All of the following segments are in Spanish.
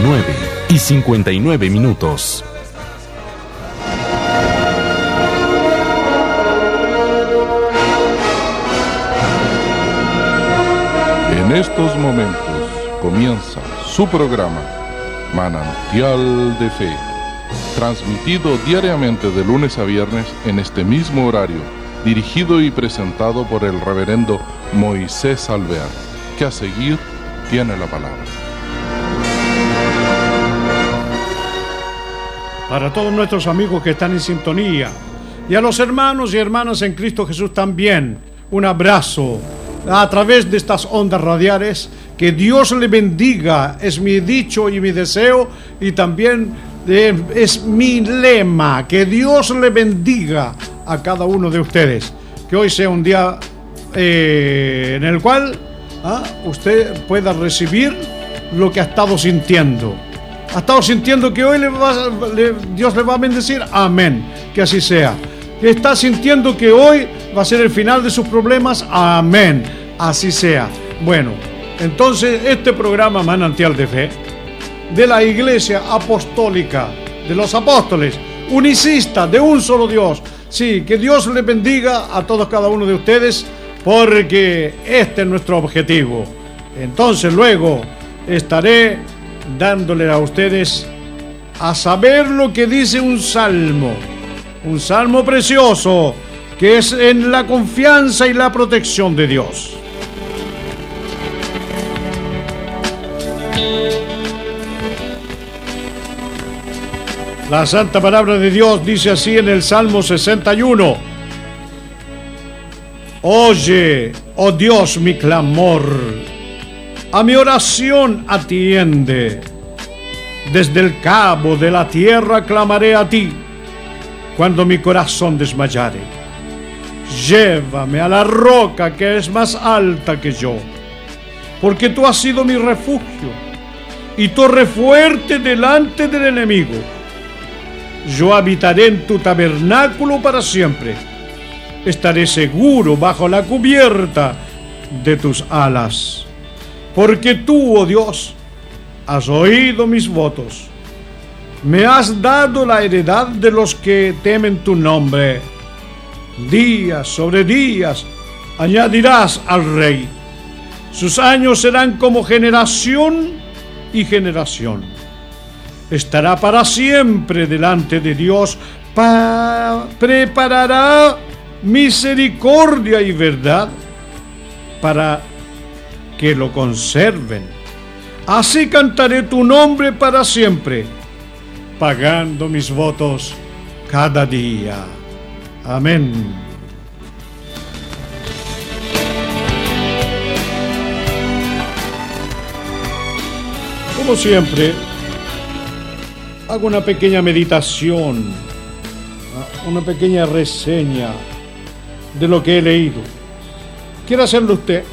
las 9 y 59 minutos. En estos momentos comienza su programa Manantial de Fe, transmitido diariamente de lunes a viernes en este mismo horario, dirigido y presentado por el reverendo Moisés Alvear, que a seguir tiene la palabra. Para todos nuestros amigos que están en sintonía y a los hermanos y hermanas en Cristo Jesús también, un abrazo a través de estas ondas radiales. Que Dios le bendiga, es mi dicho y mi deseo y también es mi lema. Que Dios le bendiga a cada uno de ustedes. Que hoy sea un día eh, en el cual ah, usted pueda recibir lo que ha estado sintiendo. ¿Ha estado sintiendo que hoy Dios le va a bendecir? Amén. Que así sea. ¿Que está sintiendo que hoy va a ser el final de sus problemas? Amén. Así sea. Bueno, entonces este programa Manantial de Fe de la Iglesia Apostólica de los Apóstoles, unicista de un solo Dios. Sí, que Dios le bendiga a todos cada uno de ustedes porque este es nuestro objetivo. Entonces luego estaré dándole a ustedes a saber lo que dice un salmo, un salmo precioso que es en la confianza y la protección de Dios. La santa palabra de Dios dice así en el Salmo 61. Oye, oh Dios, mi clamor. A mi oración atiende. Desde el cabo de la tierra clamaré a ti cuando mi corazón desmayare. Llévame a la roca que es más alta que yo, porque tú has sido mi refugio y torre fuerte delante del enemigo. Yo habitaré en tu tabernáculo para siempre. Estaré seguro bajo la cubierta de tus alas. Porque tú, oh Dios, has oído mis votos. Me has dado la heredad de los que temen tu nombre. Días sobre días añadirás al rey. Sus años serán como generación y generación estará para siempre delante de Dios, pa- preparará misericordia y verdad para que lo conserven. Así cantaré tu nombre para siempre, pagando mis votos cada día. Amén. Como siempre, hago una pequeña meditación, una pequeña reseña de lo que he leído. ¿Quiere hacerlo usted?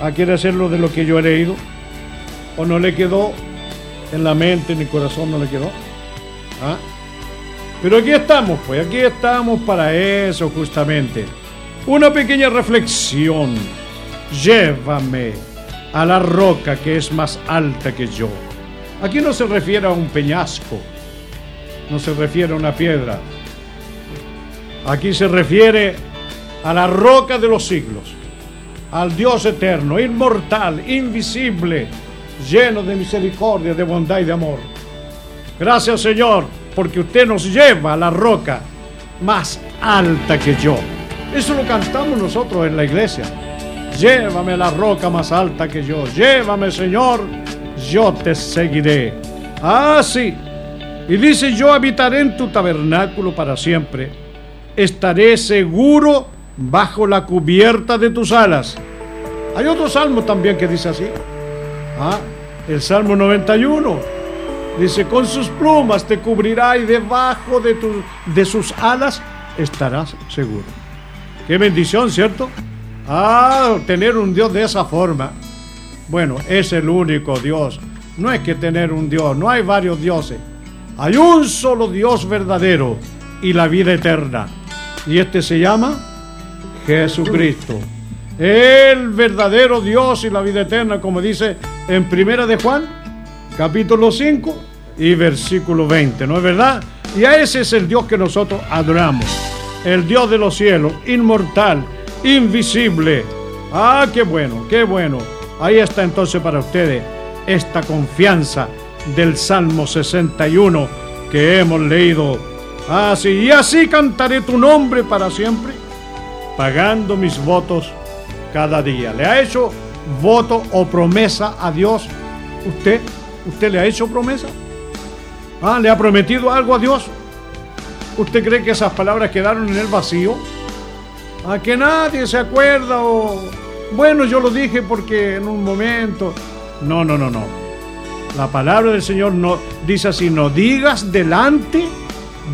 Ah, ¿Quiere hacerlo de lo que yo he leído? ¿O no le quedó en la mente, en el corazón, no le quedó? ¿Ah? Pero aquí estamos, pues aquí estamos para eso justamente. Una pequeña reflexión. Llévame a la roca que es más alta que yo. Aquí no se refiere a un peñasco, no se refiere a una piedra. Aquí se refiere a la roca de los siglos, al Dios eterno, inmortal, invisible, lleno de misericordia, de bondad y de amor. Gracias Señor, porque usted nos lleva a la roca más alta que yo. Eso lo cantamos nosotros en la iglesia. Llévame a la roca más alta que yo. Llévame Señor, yo te seguiré. Ah, sí. Y dice, yo habitaré en tu tabernáculo para siempre. Estaré seguro bajo la cubierta de tus alas. Hay otro salmo también que dice así. Ah, el Salmo 91. Dice, con sus plumas te cubrirá y debajo de, de sus alas estarás seguro. Qué bendición, ¿cierto? Ah, tener un Dios de esa forma. Bueno, es el único Dios. No es que tener un Dios, no hay varios dioses. Hay un solo Dios verdadero y la vida eterna. Y este se llama Jesucristo. El verdadero Dios y la vida eterna, como dice en Primera de Juan, capítulo 5 y versículo 20, ¿no es verdad? Y a ese es el Dios que nosotros adoramos, el Dios de los cielos, inmortal, invisible. Ah, qué bueno, qué bueno. Ahí está entonces para ustedes esta confianza del Salmo 61 que hemos leído. Así, y así cantaré tu nombre para siempre, pagando mis votos cada día. ¿Le ha hecho voto o promesa a Dios? ¿Usted? ¿Usted le ha hecho promesa? ¿Ah, ¿Le ha prometido algo a Dios? ¿Usted cree que esas palabras quedaron en el vacío? ¿A que nadie se acuerda o... Bueno, yo lo dije porque en un momento... No, no, no, no. La palabra del Señor no dice así, no digas delante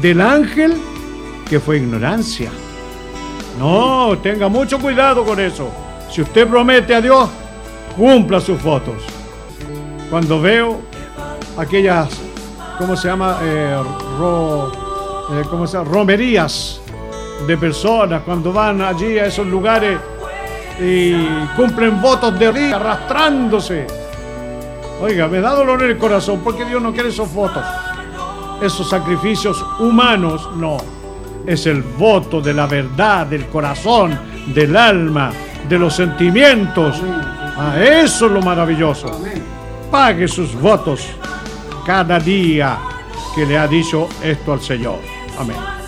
del ángel que fue ignorancia. No, tenga mucho cuidado con eso. Si usted promete a Dios, cumpla sus fotos. Cuando veo aquellas, ¿cómo se llama? Eh, eh, ¿cómo se llama? Romerías de personas cuando van allí a esos lugares y cumplen votos de río arrastrándose. Oiga, me da dolor en el corazón porque Dios no quiere esos votos. Esos sacrificios humanos, no. Es el voto de la verdad, del corazón, del alma, de los sentimientos. A eso es lo maravilloso. Pague sus votos cada día que le ha dicho esto al Señor. Amén.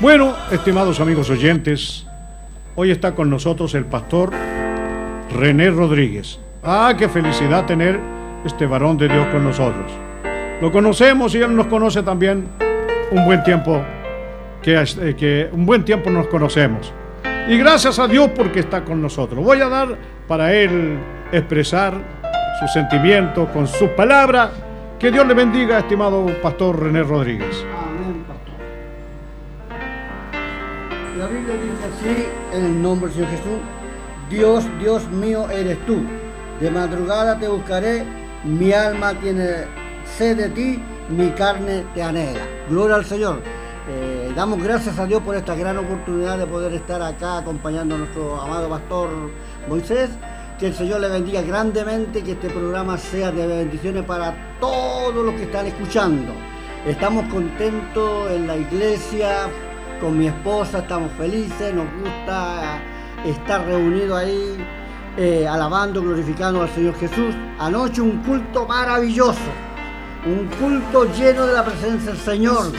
Bueno, estimados amigos oyentes, hoy está con nosotros el pastor René Rodríguez. Ah, qué felicidad tener este varón de Dios con nosotros. Lo conocemos y él nos conoce también un buen tiempo, que, eh, un buen tiempo nos conocemos. Y gracias a Dios porque está con nosotros. Voy a dar para él expresar su sentimiento con sus palabras. Que Dios le bendiga, estimado pastor René Rodríguez. La Biblia dice así, en el nombre del Señor Jesús, Dios, Dios mío eres tú. De madrugada te buscaré, mi alma tiene sed de ti, mi carne te anhela. Gloria al Señor. Eh, damos gracias a Dios por esta gran oportunidad de poder estar acá acompañando a nuestro amado pastor Moisés. Que el Señor le bendiga grandemente, que este programa sea de bendiciones para todos los que están escuchando. Estamos contentos en la iglesia, con mi esposa, estamos felices, nos gusta estar reunidos ahí, eh, alabando, glorificando al Señor Jesús. Anoche un culto maravilloso, un culto lleno de la presencia del Señor.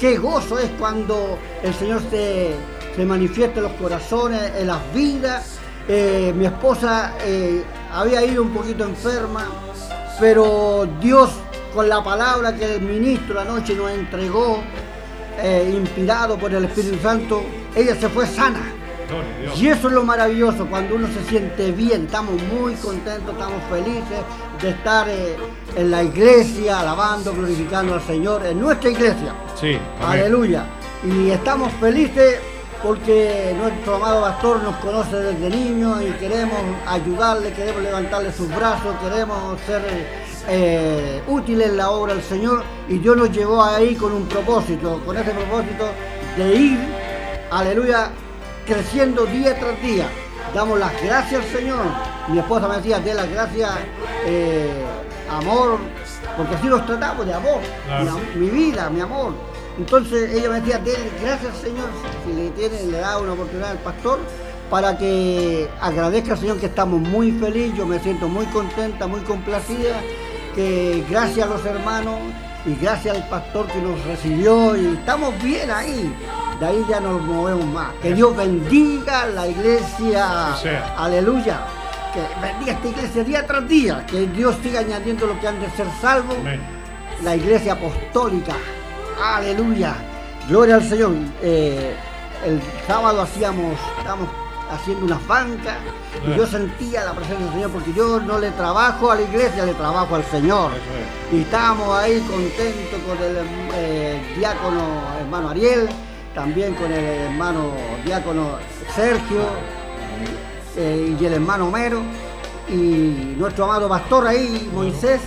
Qué gozo es cuando el Señor se, manifiesta en los corazones, en las vidas. Eh, mi esposa eh, había ido un poquito enferma, pero Dios con la palabra que el ministro anoche nos entregó, eh, inspirado por el Espíritu Santo, ella se fue sana. Y eso es lo maravilloso, cuando uno se siente bien, estamos muy contentos, estamos felices de estar eh, en la iglesia, alabando, glorificando al Señor, en nuestra iglesia. Sí. Aleluya. Y estamos felices porque nuestro amado pastor nos conoce desde niño y queremos ayudarle, queremos levantarle sus brazos, queremos ser eh, útil en la obra del Señor y Dios nos llevó ahí con un propósito, con ese propósito de ir, aleluya, creciendo día tras día. Damos las gracias al Señor. Mi esposa me decía, de las gracias, eh, amor, porque así los tratamos, de amor, mi, vida, mi amor. Entonces ella me decía, de gracias al Señor, si le tiene, le da una oportunidad al pastor, para que agradezca al Señor que estamos muy felices, yo me siento muy contenta, muy complacida que gracias a los hermanos y gracias al pastor que nos recibió y estamos bien ahí. De ahí ya nos movemos más. Que Dios bendiga la iglesia. Aleluya. Que bendiga esta iglesia día tras día. Que Dios siga añadiendo lo que han de ser salvos. La iglesia apostólica. Aleluya. Gloria al Señor. Eh, el sábado hacíamos, estamos haciendo unas bancas y yo sentía la presencia del Señor porque yo no le trabajo a la iglesia, le trabajo al Señor. Y estábamos ahí contentos con el eh, diácono hermano Ariel, también con el hermano diácono Sergio eh, y el hermano Homero y nuestro amado pastor ahí, Moisés,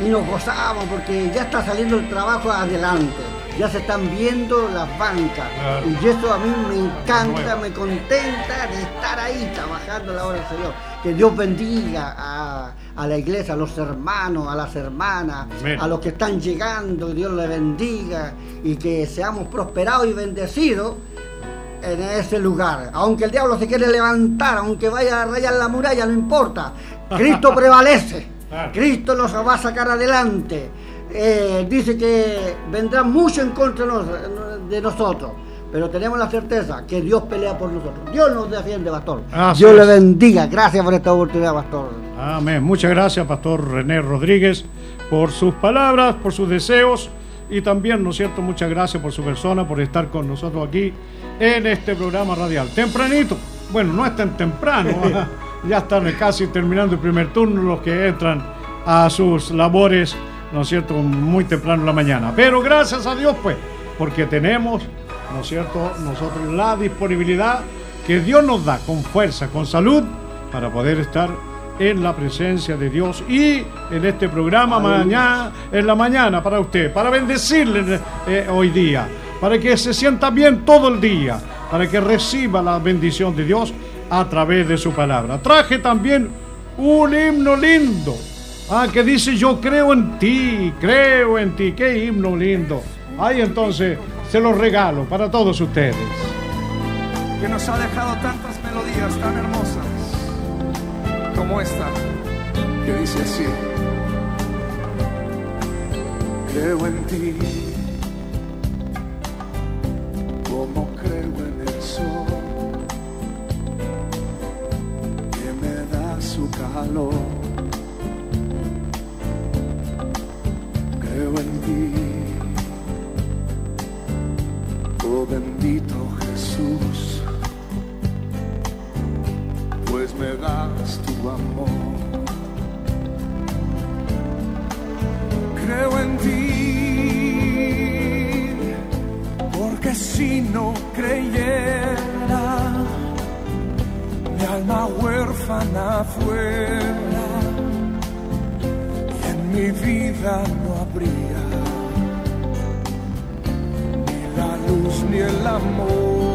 y nos gozábamos porque ya está saliendo el trabajo adelante ya se están viendo las bancas. Y eso a mí me encanta, me contenta de estar ahí trabajando la obra del Señor. Que Dios bendiga a, la iglesia, a los hermanos, a las hermanas, a los que están llegando, que Dios les bendiga y que seamos prosperados y bendecidos en ese lugar. Aunque el diablo se quiere levantar, aunque vaya a rayar la muralla, no importa. Cristo prevalece. Cristo nos va a sacar adelante. Eh, dice que vendrá mucho en contra de nosotros, pero tenemos la certeza que Dios pelea por nosotros. Dios nos defiende, pastor. Dios le bendiga. Gracias por esta oportunidad, pastor. Amén. Muchas gracias, pastor René Rodríguez, por sus palabras, por sus deseos y también, ¿no es cierto? Muchas gracias por su persona, por estar con nosotros aquí en este programa radial. Tempranito, bueno, no es tan temprano, ya están casi terminando el primer turno los que entran a sus labores ¿no es cierto?, muy temprano en la mañana. Pero gracias a Dios, pues, porque tenemos, ¿no es cierto?, nosotros la disponibilidad que Dios nos da con fuerza, con salud, para poder estar en la presencia de Dios y en este programa mañana, en la mañana para usted, para bendecirle eh, hoy día, para que se sienta bien todo el día, para que reciba la bendición de Dios a través de su palabra. Traje también un himno lindo Ah, que dice yo creo en ti, creo en ti. Qué himno lindo. Ay, entonces se lo regalo para todos ustedes. Que nos ha dejado tantas melodías tan hermosas como esta, que dice así. Creo en ti, creo en ti. Oh bendito Jesús, pues me das tu amor. Creo en ti, porque si no creyera, alma huérfana fuera y en mi vida ni la luz ni el amor.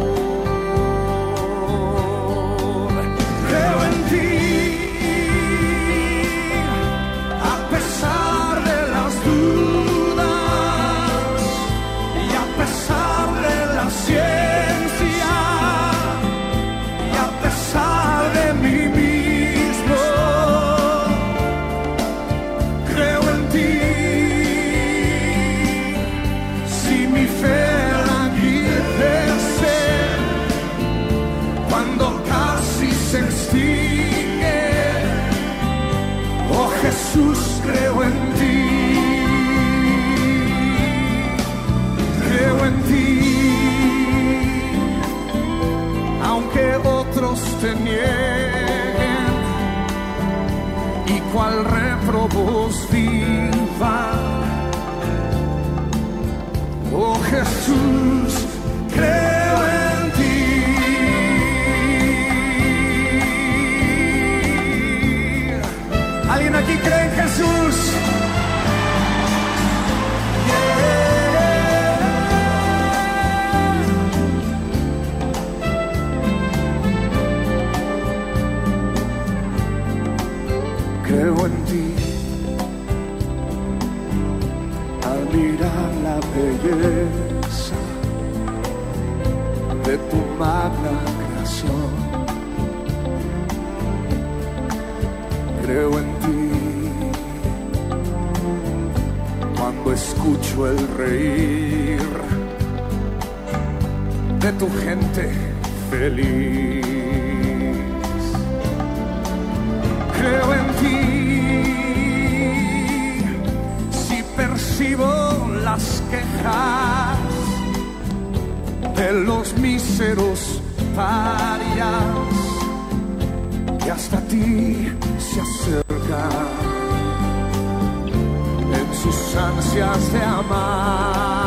Te nieguen y cual reprobos vivan. Oh Jesús, creo en ti. ¿Alguien aquí cree en Jesús? De tu magna creación, creo en ti. Cuando escucho el reír de tu gente feliz creo en ti. Si percibo las quejas de los míseros solitarias que hasta ti se acercan en sus ansias de amar.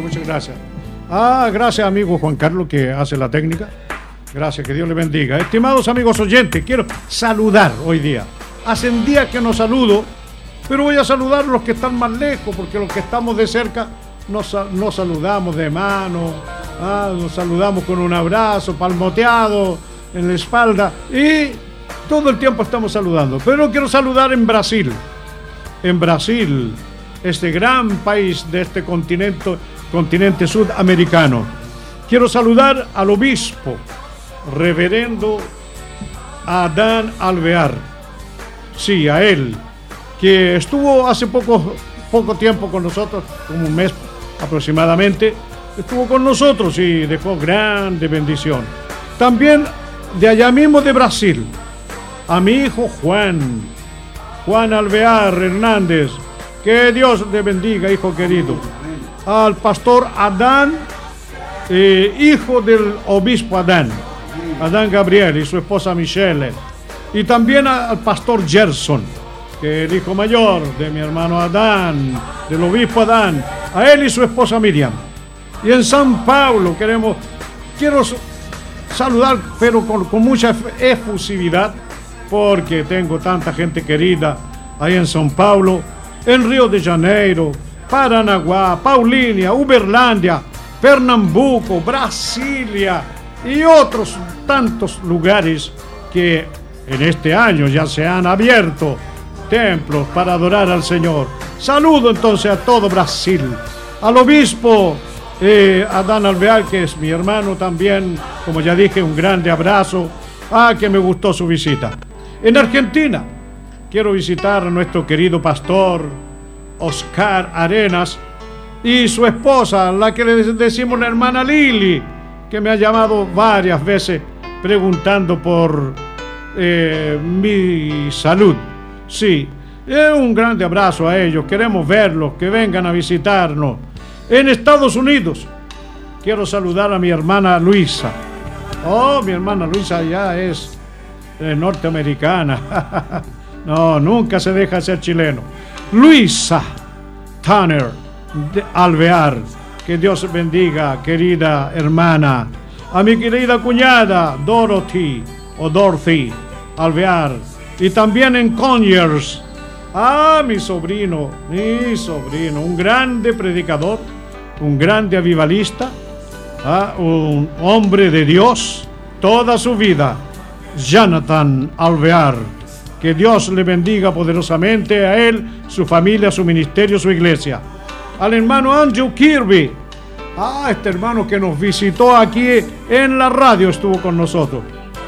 Muchas gracias. Ah, gracias amigo Juan Carlos que hace la técnica. Gracias, que Dios le bendiga. Estimados amigos oyentes, quiero saludar hoy día. Hacen días que no saludo, pero voy a saludar a los que están más lejos, porque los que estamos de cerca nos, nos saludamos de mano, ah, nos saludamos con un abrazo, palmoteado en la espalda y todo el tiempo estamos saludando. Pero quiero saludar en Brasil en Brasil, este gran país de este continente, continente sudamericano. Quiero saludar al obispo, reverendo Adán Alvear. Sí, a él, que estuvo hace poco, poco tiempo con nosotros, como un mes aproximadamente, estuvo con nosotros y dejó grande bendición. También de allá mismo de Brasil, a mi hijo Juan, Juan Alvear Hernández. Que Dios le bendiga, hijo querido. Al pastor Adán, eh, hijo del obispo Adán, Adán Gabriel y su esposa Michelle. Y también al pastor Gerson, que el hijo mayor de mi hermano Adán, del obispo Adán, a él y su esposa Miriam. Y en San Pablo queremos, quiero saludar, pero con, con mucha ef- efusividad, porque tengo tanta gente querida ahí en São Paulo, en Río de Janeiro, Paranaguá, Paulínia, Uberlândia, Pernambuco, Brasilia y otros tantos lugares que en este año ya se han abierto templos para adorar al Señor. Saludo entonces a todo Brasil, al obispo eh, Adán Alvear, que es mi hermano también, como ya dije, un grande abrazo. Ah, que me gustó su visita. En Argentina, quiero visitar a nuestro querido pastor Oscar Arenas y su esposa, la que le decimos la hermana Lili, que me ha llamado varias veces preguntando por eh, mi salud. Sí, eh, un grande abrazo a ellos, queremos verlos, que vengan a visitarnos. En Estados Unidos, quiero saludar a mi hermana Luisa. Oh, mi hermana Luisa ya es eh, norteamericana. no, nunca se deja ser chileno. Luisa Tanner de Alvear. Que Dios bendiga, querida hermana. A mi querida cuñada Dorothy o Dorothy Alvear. Y también en Conyers. Ah, mi sobrino, mi sobrino, un grande predicador, un grande avivalista, ah, un hombre de Dios toda su vida, Jonathan Alvear. Que Dios le bendiga poderosamente a él, su familia, su ministerio, su iglesia. Al hermano Andrew Kirby. Ah, este hermano que nos visitó aquí en la radio estuvo con nosotros.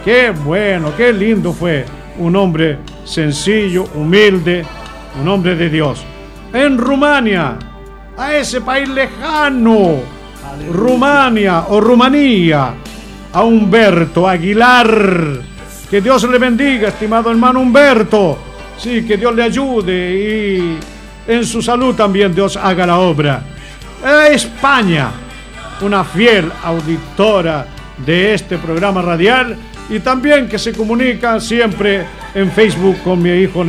Qué bueno, qué lindo fue. Un hombre sencillo, humilde, un hombre de Dios. En Rumania, a ese país lejano, Rumania o Rumanía, a Humberto Aguilar. Que Dios le bendiga, estimado hermano Humberto. Sí, que Dios le ayude y en su salud también Dios haga la obra. A España, una fiel auditora de este programa radial y también que se comunica siempre en Facebook con mi hijo,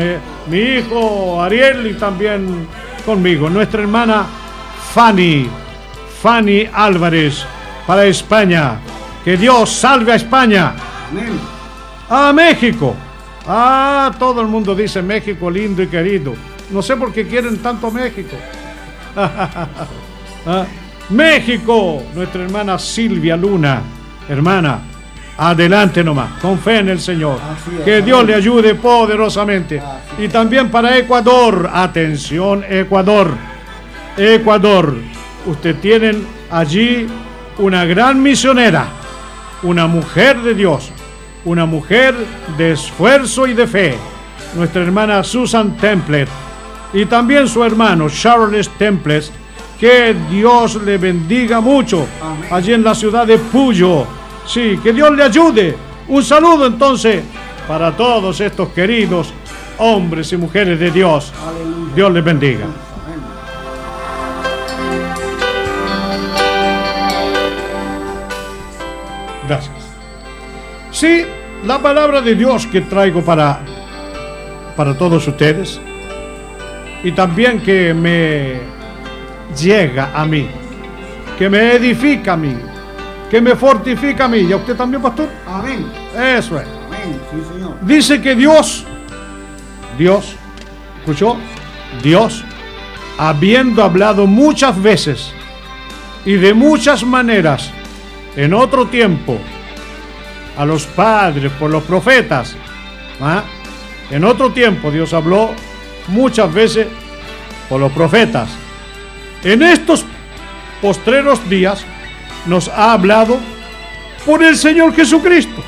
mi hijo Ariel y también conmigo, nuestra hermana Fanny, Fanny Álvarez para España. Que Dios salve a España. Amén. A México. Ah, todo el mundo dice México lindo y querido. No sé por qué quieren tanto México. Ah, México, nuestra hermana Silvia Luna. Hermana, adelante nomás, con fe en el Señor. Es, que Dios amén. le ayude poderosamente. Y también para Ecuador. Atención, Ecuador. Ecuador. Usted tienen allí una gran misionera, una mujer de Dios, una mujer de esfuerzo y de fe, nuestra hermana Susan Templet y también su hermano Charles Temples. Que Dios le bendiga mucho Amén. allí en la ciudad de Puyo. Sí, que Dios le ayude. Un saludo entonces para todos estos queridos hombres y mujeres de Dios. Aleluya. Dios les bendiga. Gracias. Sí, la palabra de Dios que traigo para, para todos ustedes y también que me llega a mí, que me edifica a mí, que me fortifica a mí. ¿Y a usted también, pastor? Amén. Eso es. Amén. Sí, Señor. Dice que Dios, Dios, ¿escuchó? Dios, habiendo hablado muchas veces y de muchas maneras en otro tiempo a los padres por los profetas, ¿ah? en otro tiempo Dios habló muchas veces por los profetas. En estos postreros días nos ha hablado por el Señor Jesucristo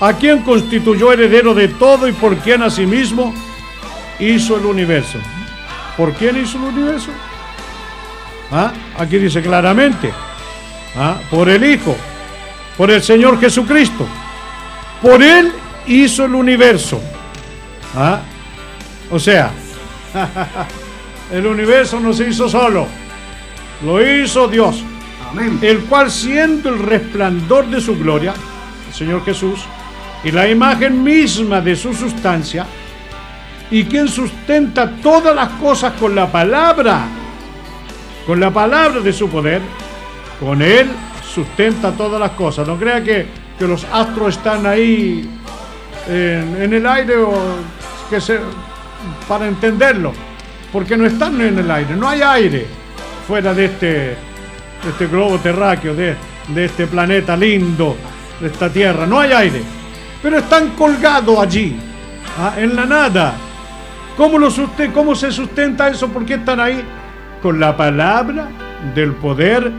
a quien constituyó heredero de todo y por quien asimismo hizo el universo. ¿Por quién hizo el universo? ¿Ah? Aquí dice claramente, ¿ah? por el Hijo, por el Señor Jesucristo. Por Él hizo el universo. ¿Ah? O sea, el universo no se hizo solo, lo hizo Dios Amén. el cual siendo el resplandor de su gloria, el Señor Jesús, y la imagen misma de su sustancia, y quien sustenta todas las cosas con la palabra, con la palabra de su poder, con él sustenta todas las cosas. No crea que, que los astros están ahí en, el aire o que para entenderlo, porque no están en el aire, no hay aire fuera de este, este globo terráqueo, de, de este planeta lindo, de esta tierra, no hay aire, pero están colgados allí, ah, en la nada. ¿Cómo, lo ¿Cómo se sustenta eso? ¿Por qué están ahí? Con la palabra del poder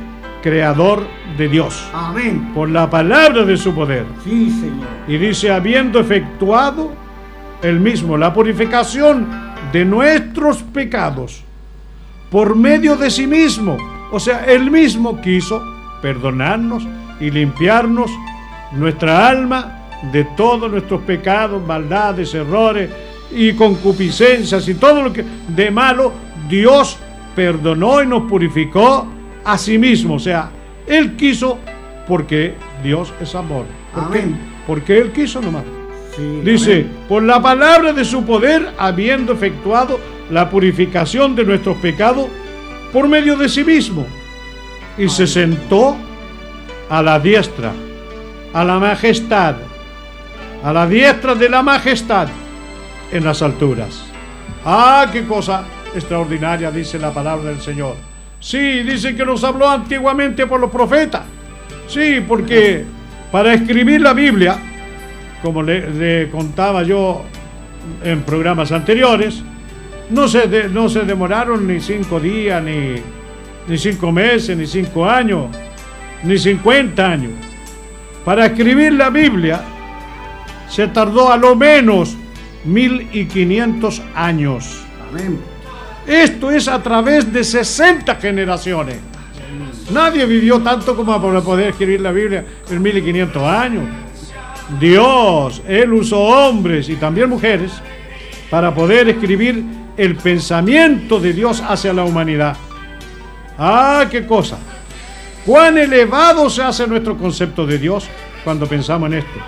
creador de Dios, Amén. por la palabra de su poder. Sí, Señor. Y dice, habiendo efectuado el mismo la purificación de nuestros pecados por medio de sí mismo. O sea, él mismo quiso perdonarnos y limpiarnos nuestra alma de todos nuestros pecados, maldades, errores y concupiscencias y todo lo que de malo Dios perdonó y nos purificó a sí mismo. O sea, él quiso porque Dios es amor. ¿Por qué? Amén. Porque él quiso nomás. Sí, Dice, amén. por la palabra de su poder, habiendo efectuado la purificación de nuestros pecados por medio de sí mismo. Y se sentó a la diestra, a la majestad, a la diestra de la majestad en las alturas. Ah, qué cosa extraordinaria dice la palabra del Señor. Sí, dice que nos habló antiguamente por los profetas. Sí, porque para escribir la Biblia, como le, contaba yo en programas anteriores, no se, no se demoraron ni cinco días, ni, ni cinco meses, ni cinco años, ni cincuenta años. Para escribir la Biblia se tardó a lo menos mil y quinientos años. Amén. Esto es a través de 60 generaciones. Nadie vivió tanto como para poder escribir la Biblia en 1500 años. Dios, Él usó hombres y también mujeres para poder escribir el pensamiento de Dios hacia la humanidad. Ah, qué cosa. Cuán elevado se hace nuestro concepto de Dios cuando pensamos en esto.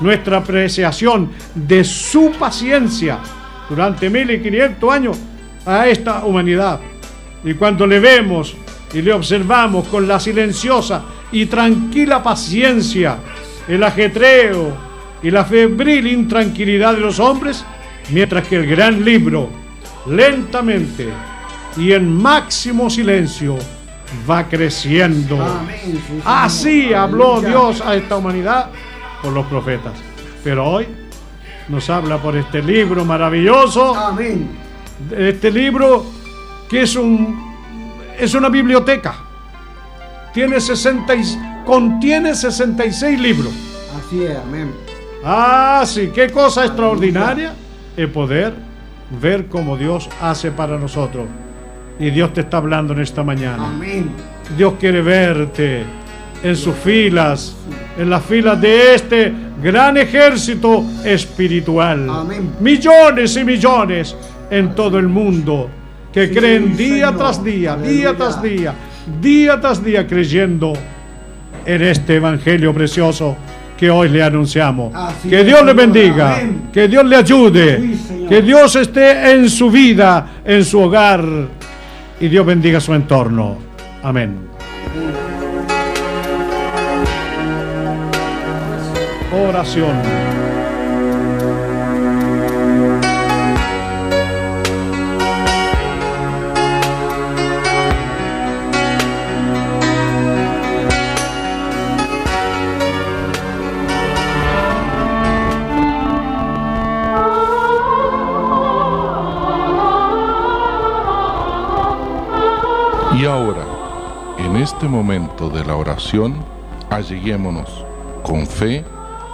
Nuestra apreciación de su paciencia durante 1500 años a esta humanidad. Y cuando le vemos y le observamos con la silenciosa y tranquila paciencia, el ajetreo y la febril intranquilidad de los hombres, mientras que el gran libro, lentamente y en máximo silencio, va creciendo. Así habló Dios a esta humanidad por los profetas. Pero hoy nos habla por este libro maravilloso. Amén. Este libro que es un es una biblioteca. Tiene 60 y- contiene 66 libros. Así es, amén. Ah, sí, qué cosa extraordinaria el poder ver cómo Dios hace para nosotros. Y Dios te está hablando en esta mañana. Amén. Dios quiere verte en sus filas, en las filas de este gran ejército espiritual. Amén. Millones y millones en todo el mundo que creen día tras día, día tras día, día tras día creyendo en este evangelio precioso que hoy le anunciamos. Así que Dios le bendiga, Amén. que Dios le ayude, Sí, que Dios esté en su vida, en su hogar y Dios bendiga su entorno. Amén. Oración. Y ahora, en este momento de la oración, alleguémonos con fe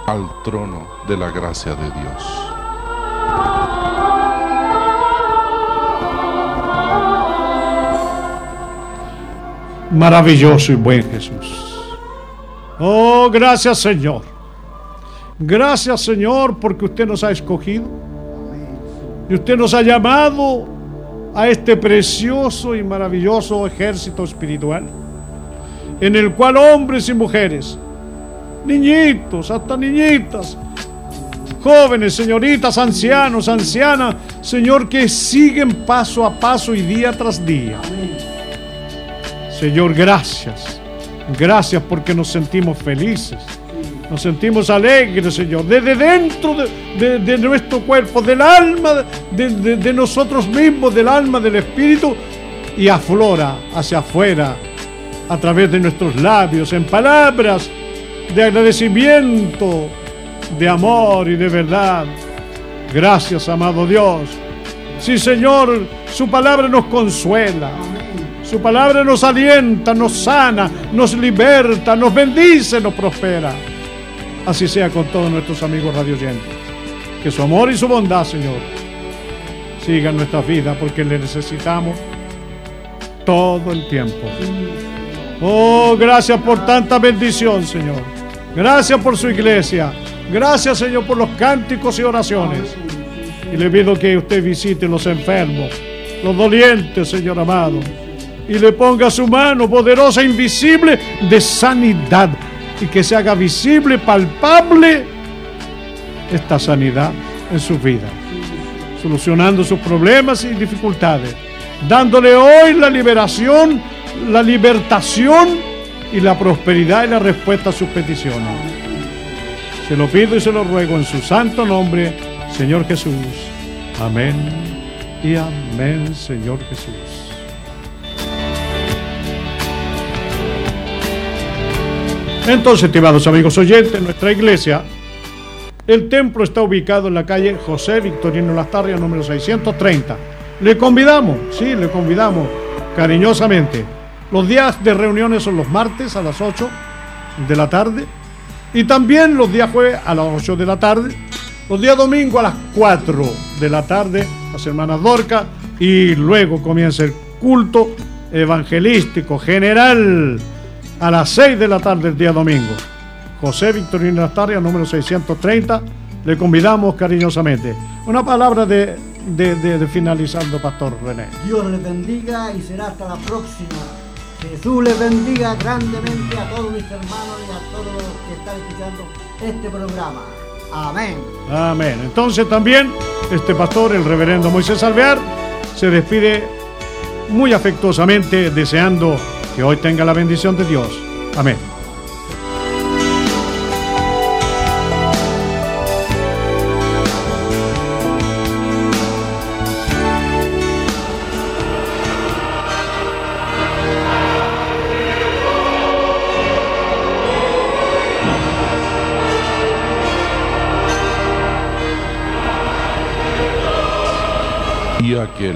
al trono de la gracia de Dios. Maravilloso y buen Jesús. Oh, gracias Señor. Gracias Señor porque usted nos ha escogido. Y usted nos ha llamado a este precioso y maravilloso ejército espiritual. En el cual hombres y mujeres, niñitos, hasta niñitas, jóvenes, señoritas, ancianos, ancianas, Señor, que siguen paso a paso y día tras día. Señor, gracias. Gracias porque nos sentimos felices. Nos sentimos alegres, Señor, desde dentro de, de- de nuestro cuerpo, del alma, de, de- de nosotros mismos, del alma, del espíritu, y aflora hacia afuera, a través de nuestros labios, en palabras de agradecimiento, de amor y de verdad. Gracias, amado Dios. Sí, Señor, su palabra nos consuela. Su palabra nos alienta, nos sana, nos liberta, nos bendice, nos prospera. Así sea con todos nuestros amigos radioyentes. Que su amor y su bondad, Señor, sigan nuestra vida porque le necesitamos todo el tiempo. Oh, gracias por tanta bendición, Señor. Gracias por su iglesia. Gracias, Señor, por los cánticos y oraciones. Y le pido que usted visite los enfermos, los dolientes, Señor amado. Y le ponga su mano poderosa, invisible, de sanidad. Y que se haga visible, palpable, esta sanidad en su vida. Solucionando sus problemas y dificultades. Dándole hoy la liberación, la libertación y la prosperidad y la respuesta a sus peticiones. Se lo pido y se lo ruego en su santo nombre, Señor Jesús. Amén y amén, Señor Jesús. Entonces, estimados amigos oyentes, nuestra iglesia, el templo está ubicado en la calle José Victorino Lastarria, número 630. Le convidamos, sí, le convidamos cariñosamente. Los días de reuniones son los martes a las 8 de la tarde y también los días jueves a las 8 de la tarde, los días domingo a las 4 de la tarde, las hermanas Dorca, y luego comienza el culto evangelístico general a las 6 de la tarde el día domingo. José Victorino Astaria, número 630, le convidamos cariñosamente. Una palabra de, de, de- de finalizando, Pastor René. Dios les bendiga y será hasta la próxima. Jesús les bendiga grandemente a todos mis hermanos y a todos los que están escuchando este programa. Amén. Amén. Entonces también este pastor, el reverendo Moisés Alvear, se despide muy afectuosamente deseando Que hoy tenga la bendición de Dios. Amén. y aquel